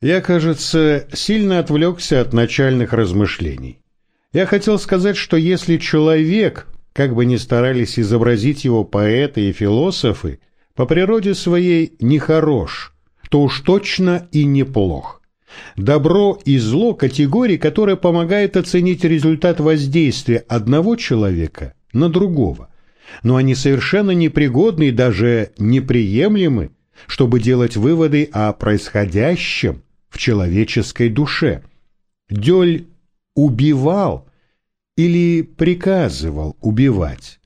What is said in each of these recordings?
Я, кажется, сильно отвлекся от начальных размышлений. Я хотел сказать, что если человек, как бы ни старались изобразить его поэты и философы, по природе своей нехорош, то уж точно и неплох. Добро и зло – категории, которые помогают оценить результат воздействия одного человека на другого, но они совершенно непригодны и даже неприемлемы, чтобы делать выводы о происходящем в человеческой душе. Дёль убивал или приказывал убивать.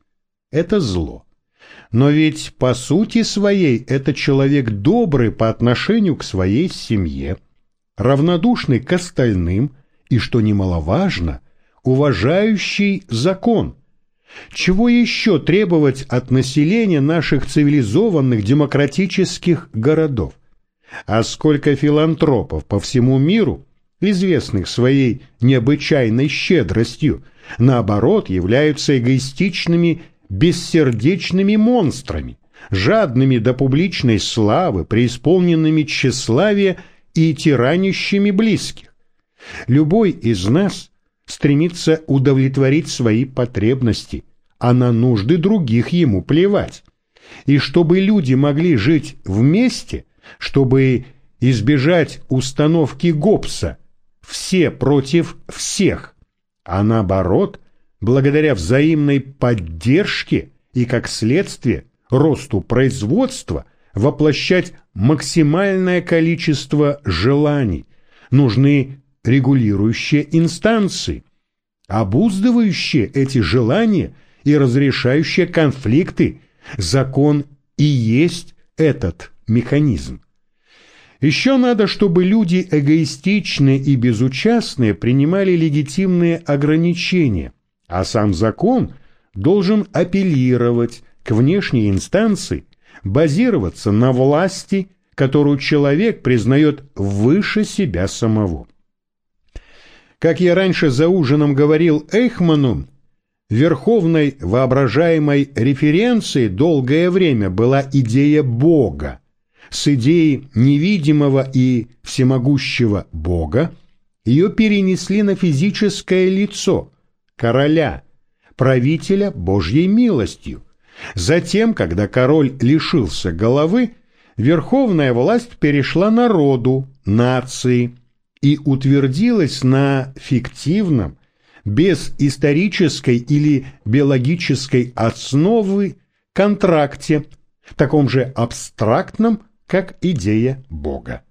Это зло. Но ведь по сути своей это человек добрый по отношению к своей семье, равнодушный к остальным и, что немаловажно, уважающий закон. Чего еще требовать от населения наших цивилизованных демократических городов? А сколько филантропов по всему миру, известных своей необычайной щедростью, наоборот, являются эгоистичными, бессердечными монстрами, жадными до публичной славы, преисполненными тщеславия и тиранищими близких. Любой из нас стремится удовлетворить свои потребности, а на нужды других ему плевать. И чтобы люди могли жить вместе – чтобы избежать установки Гоббса «все против всех», а наоборот, благодаря взаимной поддержке и, как следствие, росту производства, воплощать максимальное количество желаний, нужны регулирующие инстанции, обуздывающие эти желания и разрешающие конфликты. Закон и есть этот механизм. Еще надо, чтобы люди эгоистичные и безучастные принимали легитимные ограничения, а сам закон должен апеллировать к внешней инстанции, базироваться на власти, которую человек признает выше себя самого. Как я раньше за ужином говорил Эйхману, верховной воображаемой референцией долгое время была идея Бога, с идеей невидимого и всемогущего Бога, ее перенесли на физическое лицо, короля, правителя Божьей милостью. Затем, когда король лишился головы, верховная власть перешла народу, нации, и утвердилась на фиктивном, без исторической или биологической основы контракте, таком же абстрактном, как идея Бога.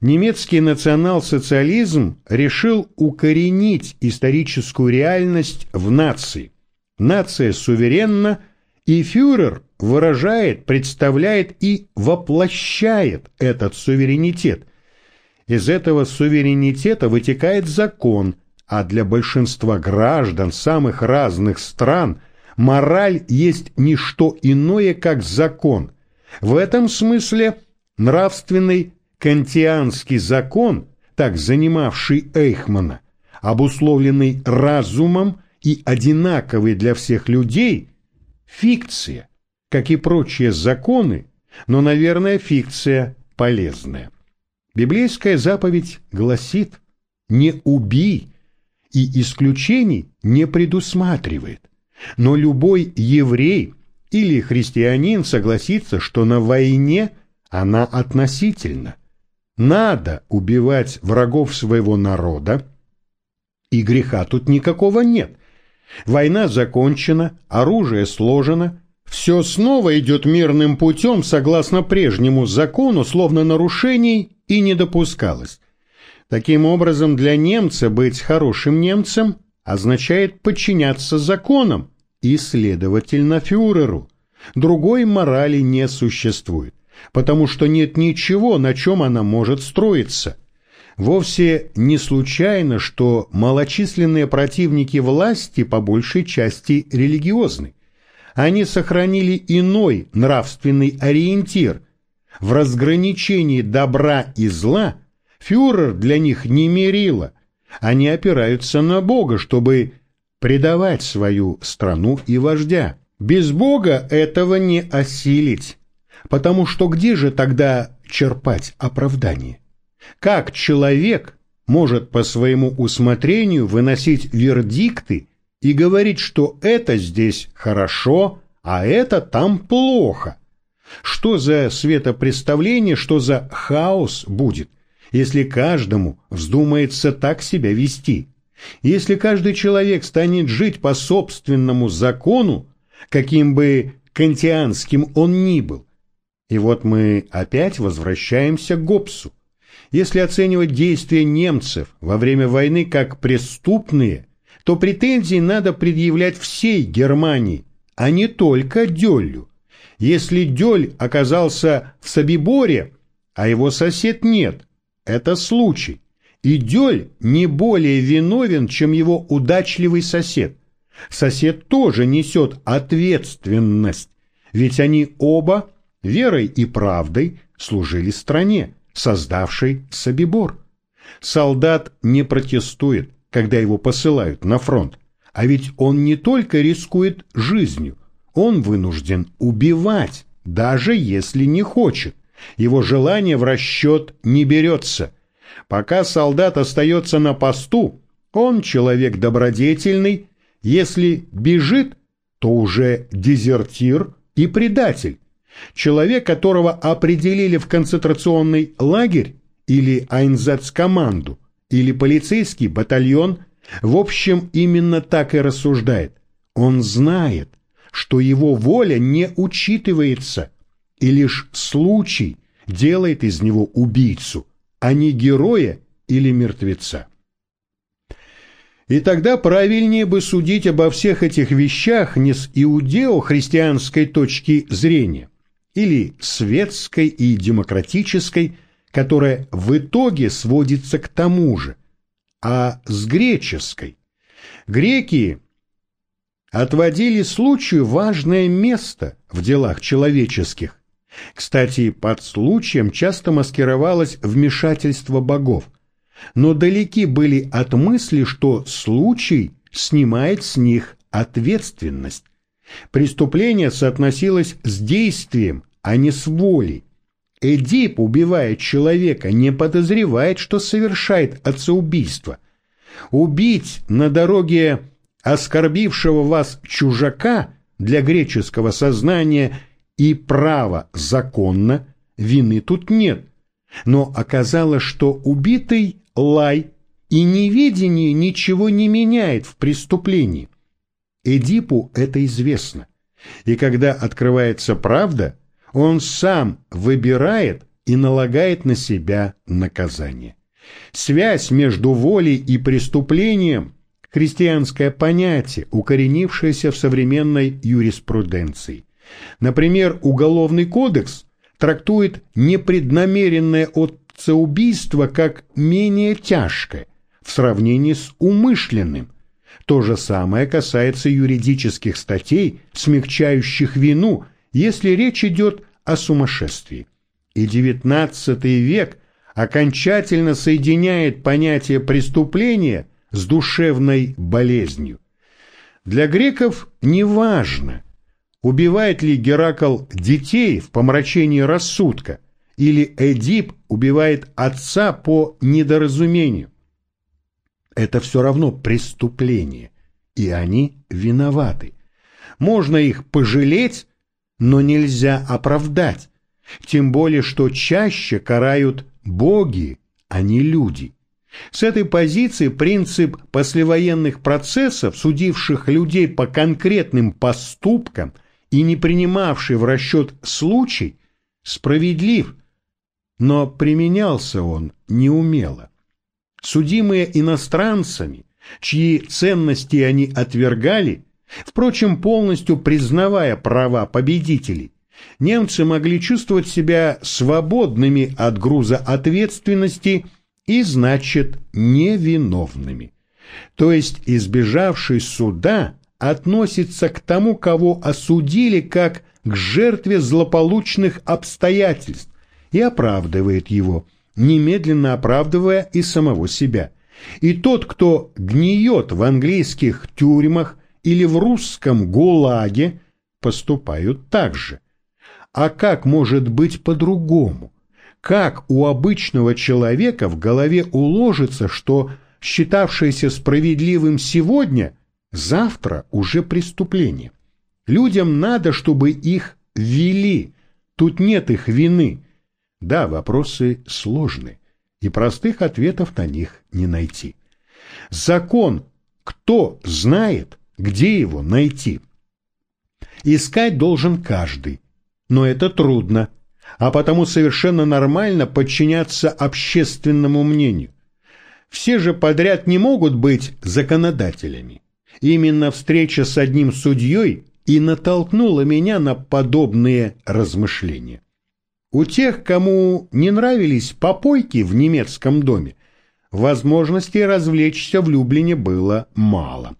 Немецкий национал-социализм решил укоренить историческую реальность в нации. Нация суверенна, и фюрер выражает, представляет и воплощает этот суверенитет. Из этого суверенитета вытекает закон, а для большинства граждан самых разных стран мораль есть не что иное, как закон – в этом смысле нравственный кантианский закон, так занимавший Эйхмана, обусловленный разумом и одинаковый для всех людей, фикция, как и прочие законы, но, наверное, фикция полезная. Библейская заповедь гласит «не убий» и исключений не предусматривает. Но любой еврей – или христианин согласится, что на войне она относительна. Надо убивать врагов своего народа, и греха тут никакого нет. Война закончена, оружие сложено, все снова идет мирным путем согласно прежнему закону, словно нарушений и не допускалось. Таким образом, для немца быть хорошим немцем означает подчиняться законам, и, следовательно, фюреру. Другой морали не существует, потому что нет ничего, на чем она может строиться. Вовсе не случайно, что малочисленные противники власти по большей части религиозны. Они сохранили иной нравственный ориентир. В разграничении добра и зла фюрер для них не мерило. Они опираются на Бога, чтобы предавать свою страну и вождя. Без Бога этого не осилить, потому что где же тогда черпать оправдание? Как человек может по своему усмотрению выносить вердикты и говорить, что это здесь хорошо, а это там плохо? Что за светопредставление, что за хаос будет, если каждому вздумается так себя вести? Если каждый человек станет жить по собственному закону, каким бы кантианским он ни был. И вот мы опять возвращаемся к Гоббсу. Если оценивать действия немцев во время войны как преступные, то претензии надо предъявлять всей Германии, а не только Дёллю. Если Дёль оказался в Собиборе, а его сосед нет, это случай. И Дёль не более виновен, чем его удачливый сосед. Сосед тоже несет ответственность, ведь они оба верой и правдой служили стране, создавшей Собибор. Солдат не протестует, когда его посылают на фронт, а ведь он не только рискует жизнью, он вынужден убивать, даже если не хочет. Его желание в расчет не берется. Пока солдат остается на посту, он человек добродетельный, если бежит, то уже дезертир и предатель. Человек, которого определили в концентрационный лагерь или Айнзацкоманду, или полицейский батальон, в общем, именно так и рассуждает. Он знает, что его воля не учитывается, и лишь случай делает из него убийцу, а не героя или мертвеца. И тогда правильнее бы судить обо всех этих вещах не с иудео-христианской точки зрения или светской и демократической, которая в итоге сводится к тому же, а с греческой. Греки отводили случаю важное место в делах человеческих. Кстати, под случаем часто маскировалось вмешательство богов – но далеки были от мысли, что случай снимает с них ответственность. Преступление соотносилось с действием, а не с волей. Эдип, убивая человека, не подозревает, что совершает отцеубийство. Убить на дороге оскорбившего вас чужака для греческого сознания и права законно, вины тут нет. Но оказалось, что убитый лай и неведение ничего не меняет в преступлении. Эдипу это известно. И когда открывается правда, он сам выбирает и налагает на себя наказание. Связь между волей и преступлением – христианское понятие, укоренившееся в современной юриспруденции. Например, Уголовный кодекс трактует непреднамеренное от убийство как менее тяжкое в сравнении с умышленным. То же самое касается юридических статей, смягчающих вину, если речь идет о сумасшествии. И XIX век окончательно соединяет понятие преступления с душевной болезнью. Для греков неважно, убивает ли Геракл детей в помрачении рассудка – или Эдип убивает отца по недоразумению. Это все равно преступление, и они виноваты. Можно их пожалеть, но нельзя оправдать, тем более что чаще карают боги, а не люди. С этой позиции принцип послевоенных процессов, судивших людей по конкретным поступкам и не принимавший в расчет случай, справедлив, но применялся он неумело. Судимые иностранцами, чьи ценности они отвергали, впрочем, полностью признавая права победителей, немцы могли чувствовать себя свободными от груза ответственности и, значит, невиновными. То есть избежавший суда относится к тому, кого осудили как к жертве злополучных обстоятельств, и оправдывает его, немедленно оправдывая и самого себя. И тот, кто гниет в английских тюрьмах или в русском ГУЛАГе, поступают так же. А как может быть по-другому? как у обычного человека в голове уложится, что считавшееся справедливым сегодня, завтра уже преступление. Людям надо, чтобы их вели, тут нет их вины. Да, вопросы сложны, и простых ответов на них не найти. Закон кто знает, где его найти? Искать должен каждый, но это трудно, а потому совершенно нормально подчиняться общественному мнению. Все же подряд не могут быть законодателями. Именно встреча с одним судьей и натолкнула меня на подобные размышления. У тех, кому не нравились попойки в немецком доме, возможностей развлечься в Люблине было мало.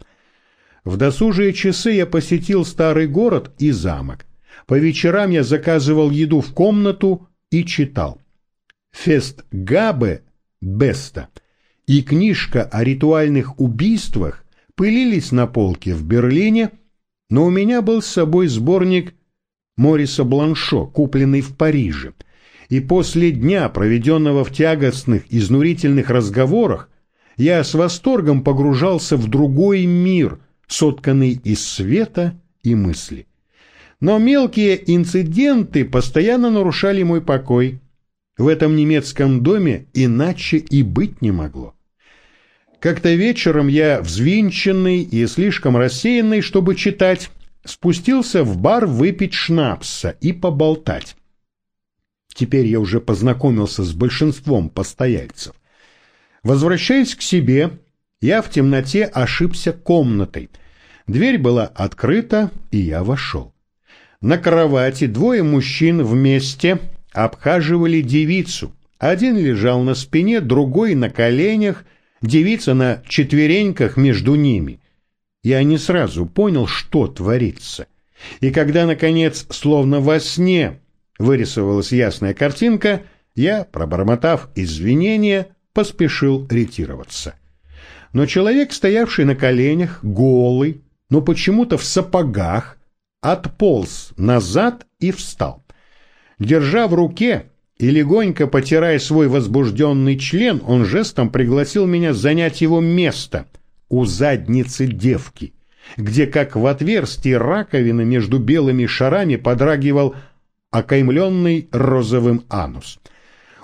В досужие часы я посетил старый город и замок. По вечерам я заказывал еду в комнату и читал. Фест Габе Беста и книжка о ритуальных убийствах пылились на полке в Берлине, но у меня был с собой сборник Мориса Бланшо, купленный в Париже – и после дня, проведенного в тягостных, изнурительных разговорах, я с восторгом погружался в другой мир, сотканный из света и мысли. Но мелкие инциденты постоянно нарушали мой покой. В этом немецком доме иначе и быть не могло. Как-то вечером я, взвинченный и слишком рассеянный, чтобы читать, спустился в бар выпить шнапса и поболтать. Теперь я уже познакомился с большинством постояльцев. Возвращаясь к себе, я в темноте ошибся комнатой. Дверь была открыта, и я вошел. На кровати двое мужчин вместе обхаживали девицу. Один лежал на спине, другой на коленях, девица на четвереньках между ними. Я не сразу понял, что творится. И когда, наконец, словно во сне, вырисовалась ясная картинка, я, пробормотав извинения, поспешил ретироваться. Но человек, стоявший на коленях, голый, но почему-то в сапогах, отполз назад и встал. Держа в руке и легонько потирая свой возбужденный член, он жестом пригласил меня занять его место у задницы девки, где, как в отверстии раковины между белыми шарами, подрагивал окаймленный розовым анус.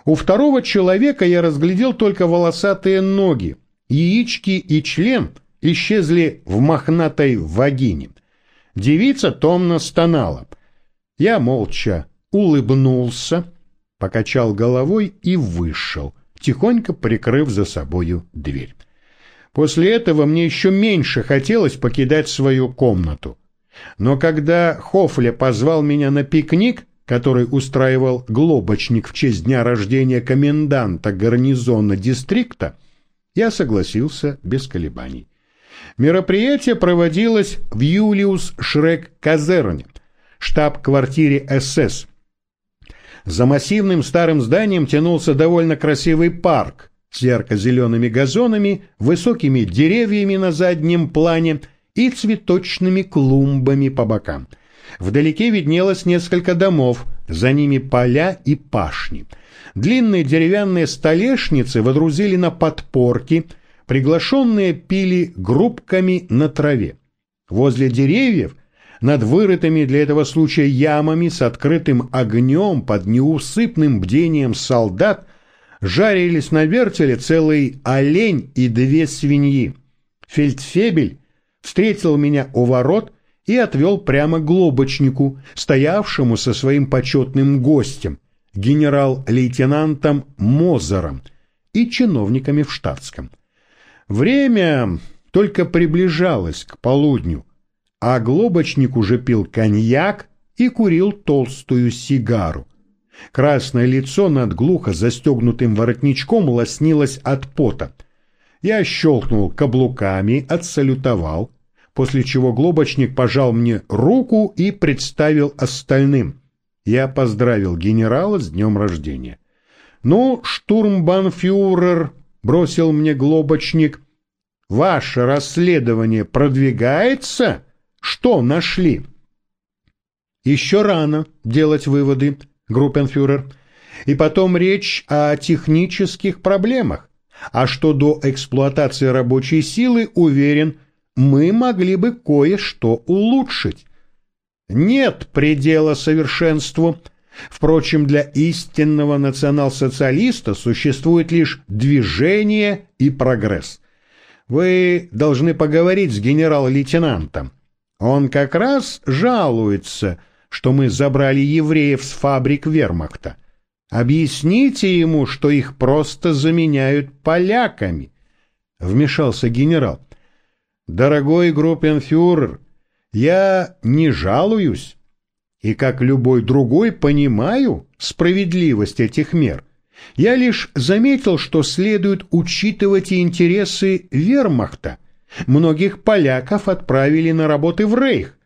У второго человека я разглядел только волосатые ноги, яички и член исчезли в мохнатой вагине. Девица томно стонала. Я молча улыбнулся, покачал головой и вышел, тихонько прикрыв за собою дверь. После этого мне еще меньше хотелось покидать свою комнату. Но когда Хофля позвал меня на пикник, который устраивал глобочник в честь дня рождения коменданта гарнизона дистрикта, я согласился без колебаний. Мероприятие проводилось в Юлиус Шрек казерне, штаб-квартире СС. За массивным старым зданием тянулся довольно красивый парк с ярко-зелеными газонами, высокими деревьями на заднем плане и цветочными клумбами по бокам – Вдалеке виднелось несколько домов, за ними поля и пашни. Длинные деревянные столешницы водрузили на подпорки, приглашенные пили группками на траве. Возле деревьев, над вырытыми для этого случая ямами с открытым огнем под неусыпным бдением солдат, жарились на вертеле целый олень и две свиньи. Фельдфебель встретил меня у ворот – и отвел прямо к глобочнику, стоявшему со своим почетным гостем, генерал-лейтенантом Мозером и чиновниками в штатском. Время только приближалось к полудню, а глобочник уже пил коньяк и курил толстую сигару. Красное лицо над глухо застегнутым воротничком лоснилось от пота. Я щелкнул каблуками, отсалютовал, после чего глобочник пожал мне руку и представил остальным. Я поздравил генерала с днем рождения. «Ну, штурмбанфюрер», — бросил мне глобочник, — «ваше расследование продвигается? Что нашли?» «Еще рано делать выводы, группенфюрер. И потом речь о технических проблемах. А что до эксплуатации рабочей силы, уверен, мы могли бы кое-что улучшить. Нет предела совершенству. Впрочем, для истинного национал-социалиста существует лишь движение и прогресс. Вы должны поговорить с генерал-лейтенантом. Он как раз жалуется, что мы забрали евреев с фабрик вермахта. Объясните ему, что их просто заменяют поляками. Вмешался генерал. Дорогой группенфюрер, я не жалуюсь. И как любой другой понимаю справедливость этих мер. Я лишь заметил, что следует учитывать и интересы вермахта. Многих поляков отправили на работы в Рейх,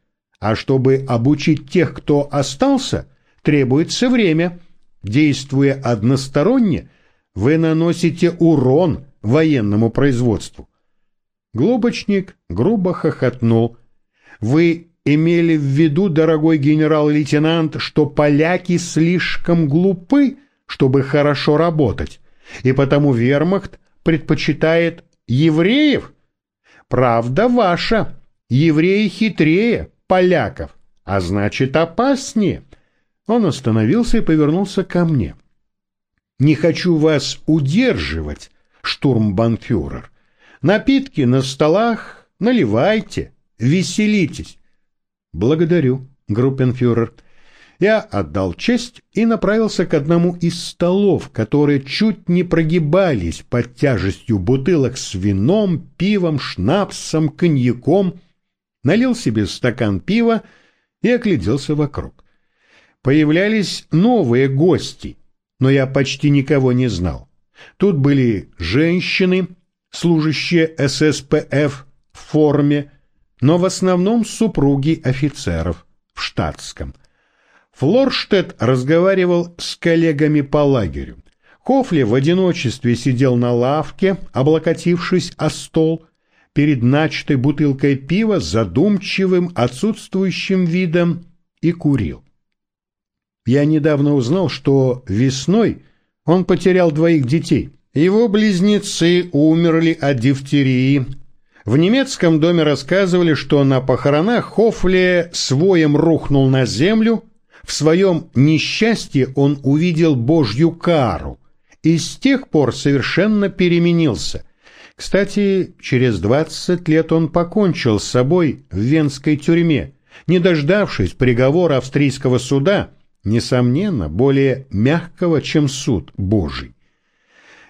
а чтобы обучить тех, кто остался, требуется время. Действуя односторонне, вы наносите урон военному производству. Глобочник грубо хохотнул. Вы имели в виду, дорогой генерал-лейтенант, что поляки слишком глупы, чтобы хорошо работать, и потому вермахт предпочитает евреев? Правда ваша, евреи хитрее поляков, а значит опаснее. Он остановился и повернулся ко мне. Не хочу вас удерживать, штурмбанфюрер. Напитки на столах, наливайте, веселитесь. Благодарю, группенфюрер. Я отдал честь и направился к одному из столов, которые чуть не прогибались под тяжестью бутылок с вином, пивом, шнапсом, коньяком, налил себе стакан пива и огляделся вокруг. Появлялись новые гости, но я почти никого не знал. Тут были женщины, служащие ССПФ в форме, но в основном супруги офицеров в штатском – Флорштедт разговаривал с коллегами по лагерю. Хофли в одиночестве сидел на лавке, облокотившись о стол, перед начатой бутылкой пива с задумчивым, отсутствующим видом и курил. Я недавно узнал, что весной он потерял двоих детей. Его близнецы умерли от дифтерии. В немецком доме рассказывали, что на похоронах Хофли своем рухнул на землю, в своем несчастье он увидел Божью кару и с тех пор совершенно переменился. Кстати, через двадцать лет он покончил с собой в венской тюрьме, не дождавшись приговора австрийского суда, несомненно, более мягкого, чем суд Божий.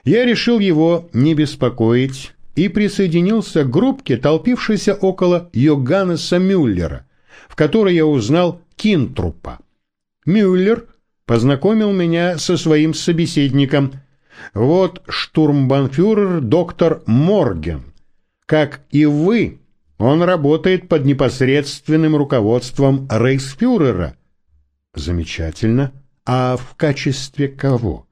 Я решил его не беспокоить и присоединился к группке, толпившейся около Йоганнеса Мюллера, в которой я узнал Кинтрупа. Мюллер познакомил меня со своим собеседником. Вот штурмбанфюрер доктор Морген. Как и вы, он работает под непосредственным руководством рейхсфюрера. Замечательно. А в качестве кого?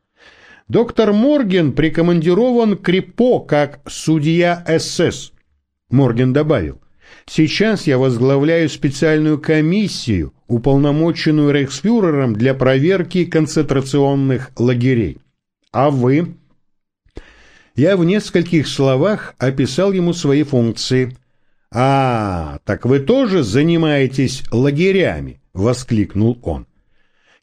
Доктор Морген прикомандирован к РИПО как судья СС. Морген добавил. Сейчас я возглавляю специальную комиссию, уполномоченную рейхсфюрером для проверки концентрационных лагерей. А вы? Я в нескольких словах описал ему свои функции. «А, так вы тоже занимаетесь лагерями?» — воскликнул он.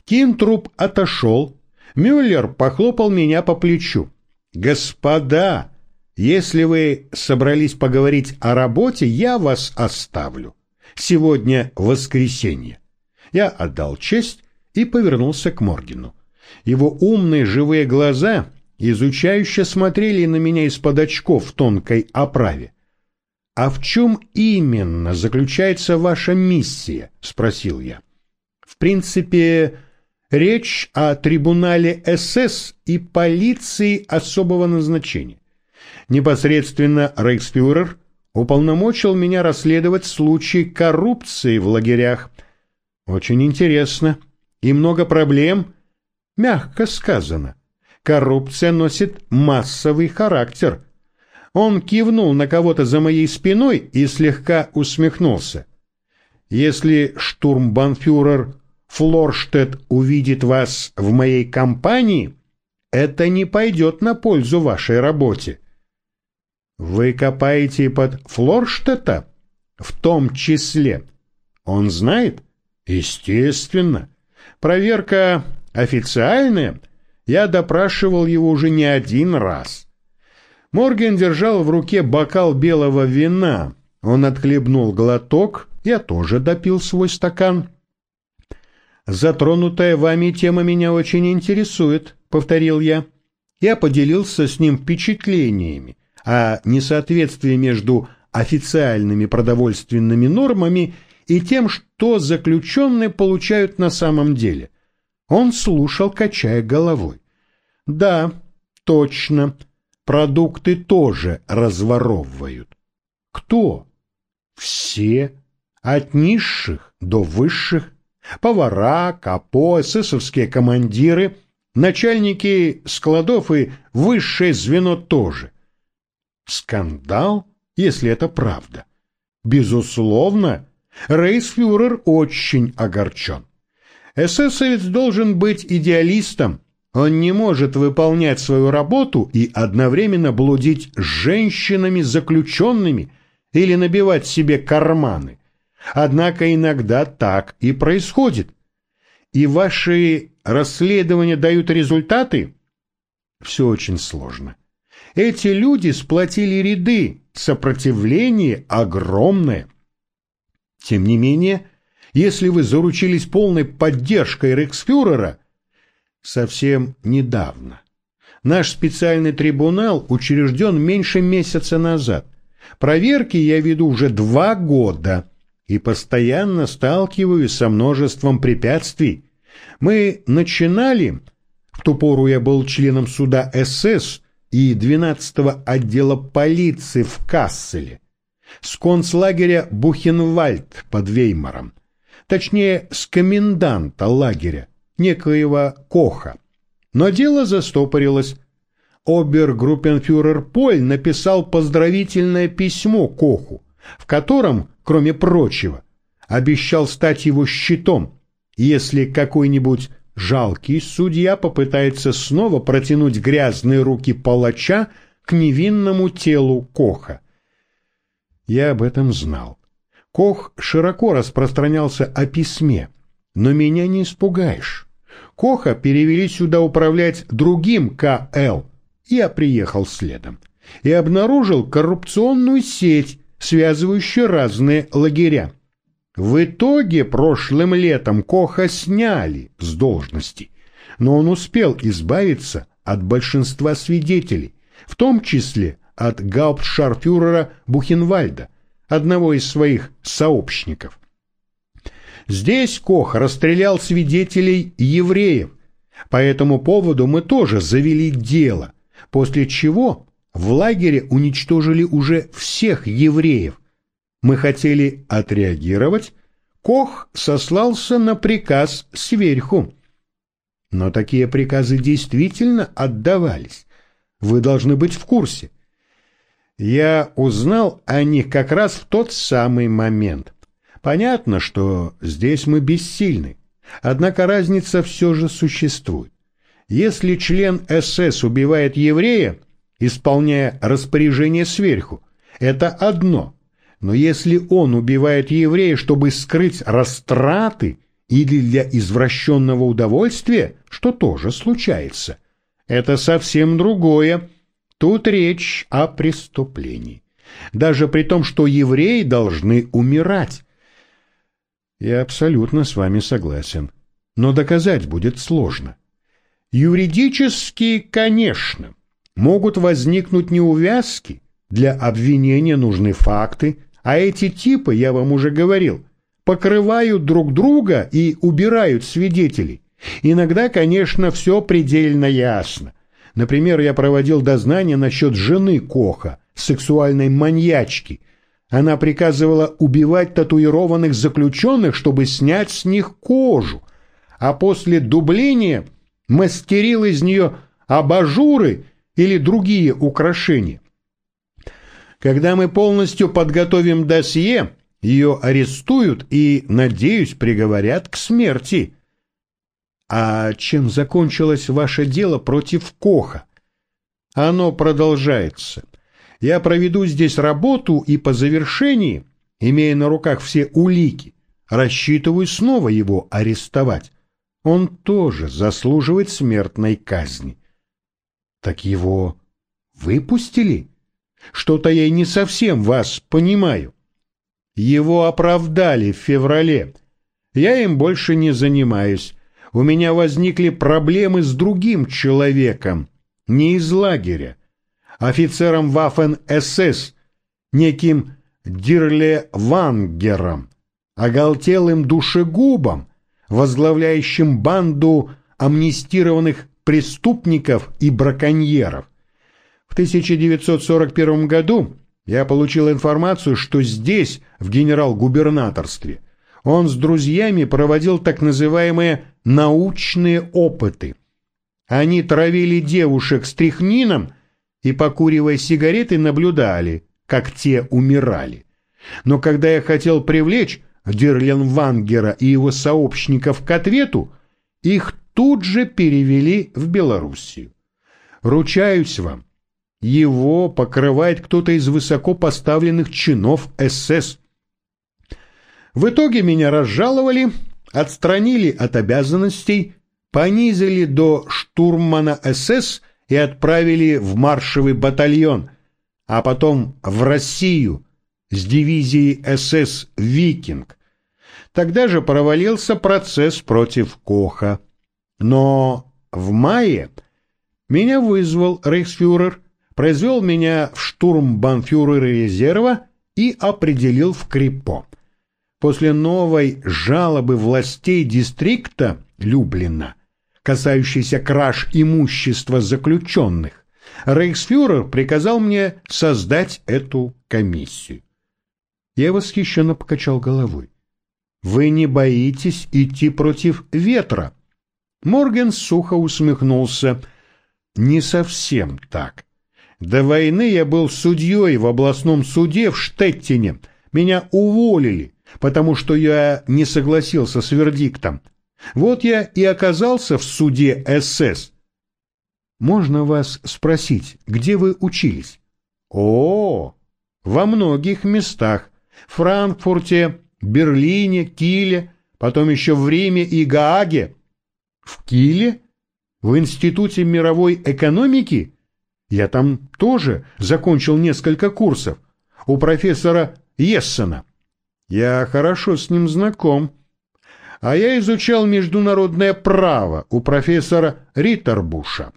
Кинтруп отошел. Мюллер похлопал меня по плечу. «Господа, если вы собрались поговорить о работе, я вас оставлю. Сегодня воскресенье. Я отдал честь и повернулся к Моргину. Его умные живые глаза изучающе смотрели на меня из-под очков в тонкой оправе. «А в чем именно заключается ваша миссия?» — спросил я. «В принципе, речь о трибунале СС и полиции особого назначения непосредственно рейхсфюрер уполномочил меня расследовать случаи коррупции в лагерях. Очень интересно. И много проблем. Мягко сказано. Коррупция носит массовый характер. Он кивнул на кого-то за моей спиной и слегка усмехнулся. Если штурмбанфюрер Флорштедт увидит вас в моей компании, это не пойдет на пользу вашей работе. Вы копаете под Флорштедта? В том числе. Он знает? Естественно. Проверка официальная. Я допрашивал его уже не один раз. Морген держал в руке бокал белого вина. Он отхлебнул глоток, я тоже допил свой стакан. «Затронутая вами тема меня очень интересует», — повторил я. Я поделился с ним впечатлениями о несоответствии между официальными продовольственными нормами и тем, что заключенные получают на самом деле. Он слушал, качая головой. Да, точно, продукты тоже разворовывают. Кто? Все, от низших до высших, повара, капо, эсэсовские командиры, начальники складов и высшее звено тоже. Скандал, если это правда. Безусловно, рейсфюрер очень огорчен. Эсэсовец должен быть идеалистом. Он не может выполнять свою работу и одновременно блудить с женщинами-заключенными или набивать себе карманы. Однако иногда так и происходит. И ваши расследования дают результаты? Все очень сложно. Эти люди сплотили ряды, сопротивление огромное. Тем не менее, если вы заручились полной поддержкой рейхсфюрера, совсем недавно. Наш специальный трибунал учрежден меньше месяца назад. Проверки я веду уже два года и постоянно сталкиваюсь со множеством препятствий. Мы начинали, в ту пору я был членом суда СС и 12-го отдела полиции в Касселе, с концлагеря Бухенвальд под Веймаром, точнее, с коменданта лагеря, некоего Коха. Но дело застопорилось. Обергруппенфюрер Поль написал поздравительное письмо Коху, в котором, кроме прочего, обещал стать его щитом, если какой-нибудь жалкий судья попытается снова протянуть грязные руки палача к невинному телу Коха. Я об этом знал. Кох широко распространялся о письме, но меня не испугаешь. Коха перевели сюда управлять другим КЛ. Я приехал следом и обнаружил коррупционную сеть, связывающую разные лагеря. В итоге прошлым летом Коха сняли с должности, но он успел избавиться от большинства свидетелей, в том числе от гауптшарфюрера Бухенвальда, одного из своих сообщников. Здесь Кох расстрелял свидетелей евреев. По этому поводу мы тоже завели дело, после чего в лагере уничтожили уже всех евреев, мы хотели отреагировать, Кох сослался на приказ сверху. Но такие приказы действительно отдавались. Вы должны быть в курсе. Я узнал о них как раз в тот самый момент. Понятно, что здесь мы бессильны. Однако разница все же существует. Если член СС убивает еврея, исполняя распоряжение сверху, это одно. Но если он убивает еврея, чтобы скрыть растраты или для извращенного удовольствия, что тоже случается, это совсем другое. Тут речь о преступлении. Даже при том, что евреи должны умирать. Я абсолютно с вами согласен. Но доказать будет сложно. Юридически, конечно, могут возникнуть неувязки. Для обвинения нужны факты, а эти типы, я вам уже говорил, покрывают друг друга и убирают свидетелей. Иногда, конечно, все предельно ясно. Например, я проводил дознание насчет жены Коха, сексуальной маньячки. Она приказывала убивать татуированных заключенных, чтобы снять с них кожу, а после дубления мастерил из нее абажуры или другие украшения. Когда мы полностью подготовим досье, ее арестуют и, надеюсь, приговорят к смерти. А чем закончилось ваше дело против Коха? Оно продолжается. Я проведу здесь работу и по завершении, имея на руках все улики, рассчитываю снова его арестовать. Он тоже заслуживает смертной казни. Так его выпустили? Что-то я не совсем вас понимаю. Его оправдали в феврале. Я им больше не занимаюсь. У меня возникли проблемы с другим человеком, не из лагеря, офицером Ваффен-СС, неким Дирле Вангером, оголтелым душегубом, возглавляющим банду амнистированных преступников и браконьеров. В 1941 году я получил информацию, что здесь, в генерал-губернаторстве, он с друзьями проводил так называемые научные опыты. Они травили девушек стрихнином и, покуривая сигареты, наблюдали, как те умирали. Но когда я хотел привлечь Дирленвангера и его сообщников к ответу, их тут же перевели в Белоруссию. Ручаюсь вам, его покрывает кто-то из высоко поставленных чинов СС. В итоге меня разжаловали, отстранили от обязанностей, понизили до штурмана СС и отправили в маршевый батальон, а потом в Россию с дивизией СС «Викинг». Тогда же провалился процесс против Коха. Но в мае меня вызвал рейхсфюрер, произвел меня в штурмбанфюрера резерва и определил в Крипо. После новой жалобы властей дистрикта Люблина, касающейся краж имущества заключенных, рейхсфюрер приказал мне создать эту комиссию. Я восхищенно покачал головой. «Вы не боитесь идти против ветра?» Морген сухо усмехнулся. «Не совсем так. До войны я был судьей в областном суде в Штеттине. Меня уволили, потому что я не согласился с вердиктом. Вот я и оказался в суде СС. Можно вас спросить, где вы учились? О, во многих местах. Франкфурте, Берлине, Киле, потом еще в Риме и Гааге. В Киле? В Институте мировой экономики? Я там тоже закончил несколько курсов. У профессора Ессена. Я хорошо с ним знаком. А я изучал международное право у профессора Риттербуша.